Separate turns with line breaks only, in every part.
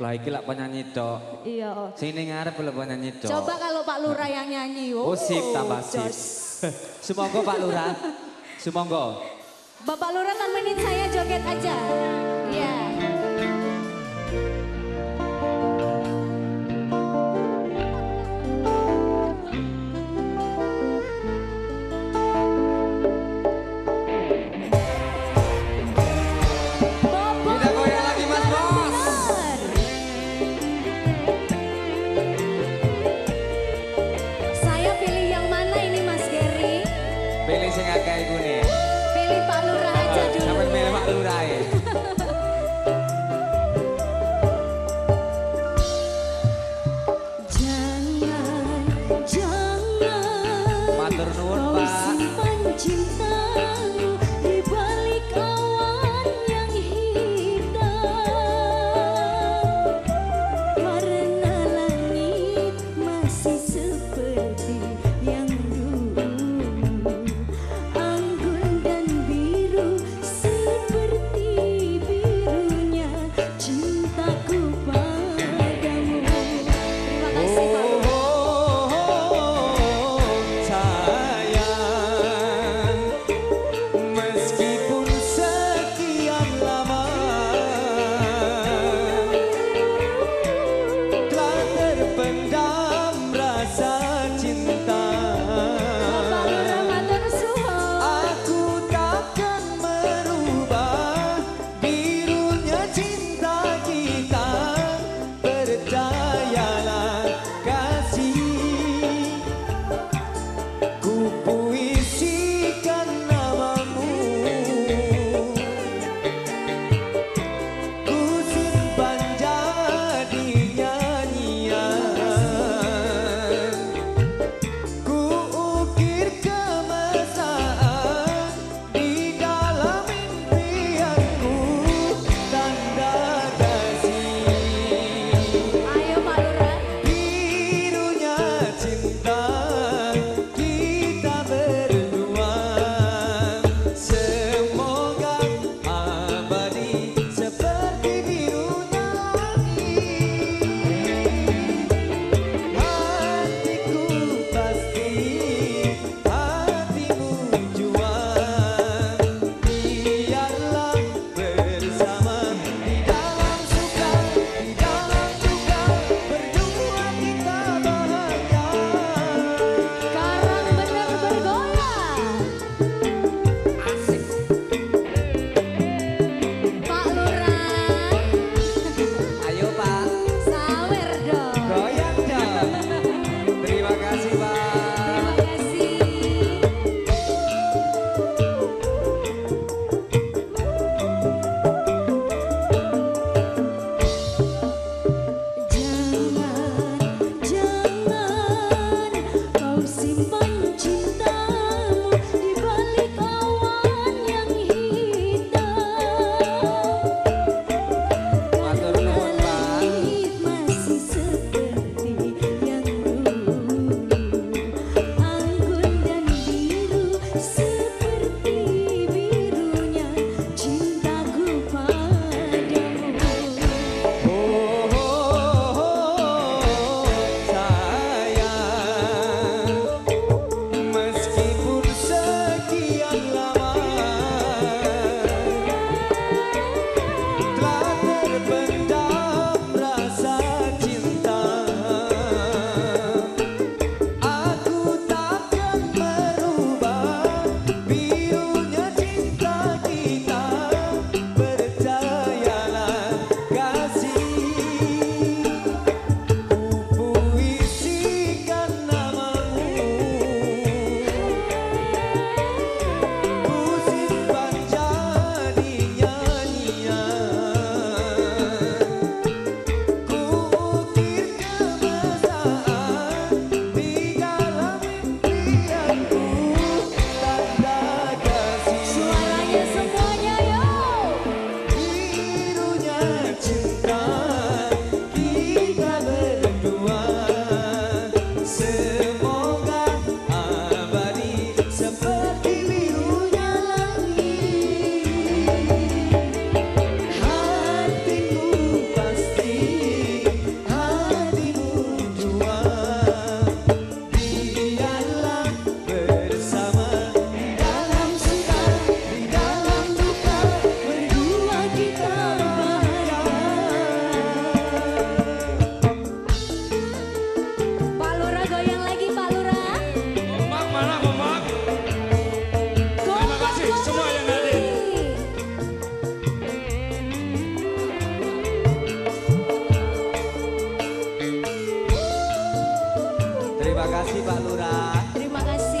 Lah iki lak penyanyi tok.
Iya.
Sing ning ngarep lho penyanyi tok.
Coba kalau Pak Lurah yang nyanyi.
Oh sip tambah sip. Sumangga Pak Lurah. Sumangga.
Bapak Lurah temenin saya joget aja. Iya. Bapak
us.
kasih Pak Lurah.
Terima kasih.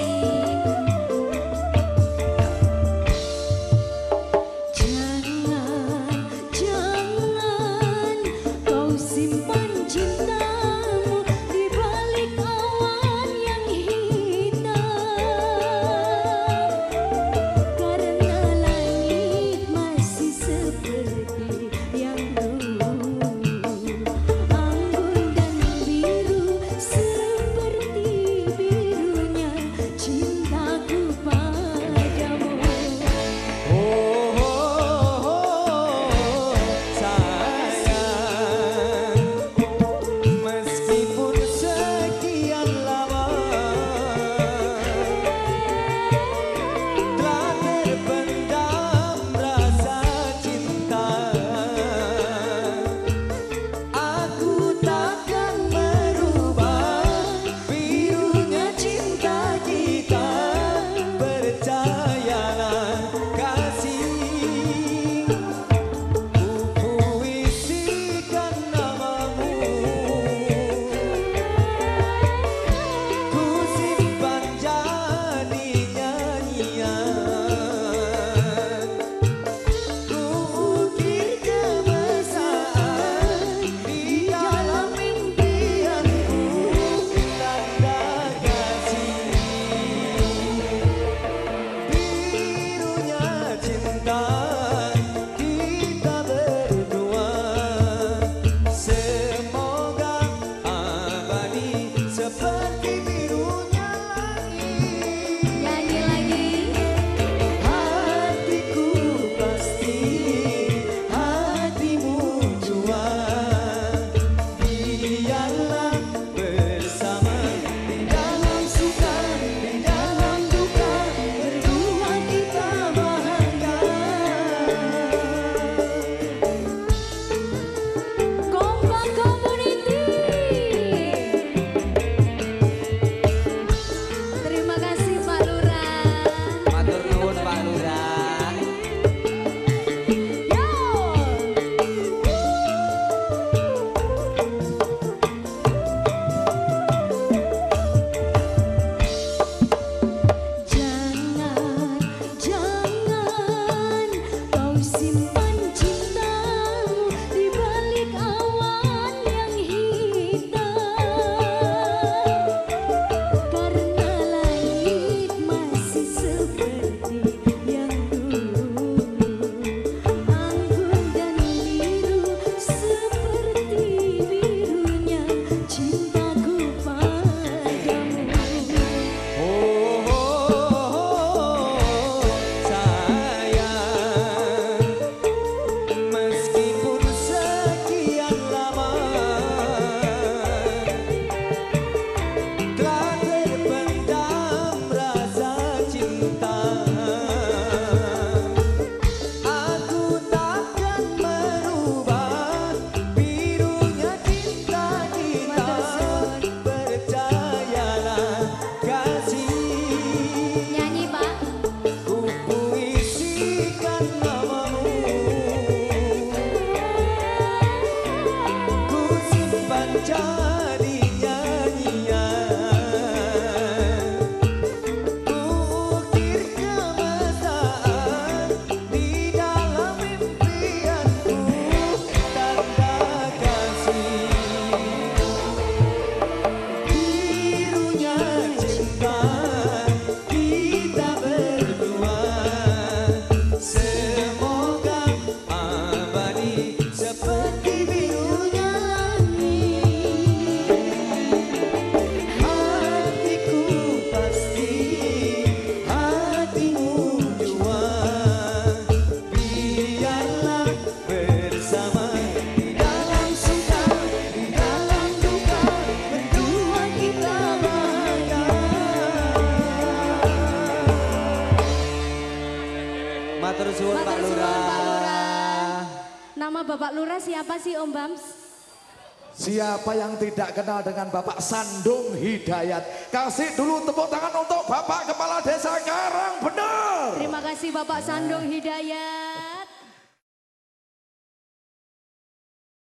情。suwun Pak
Lurah. Nama Bapak Lurah siapa sih Om Bams?
Siapa yang tidak kenal dengan Bapak Sandung Hidayat? Kasih dulu tepuk tangan untuk Bapak Kepala Desa Karang Bener.
Terima kasih Bapak Sandung Hidayat.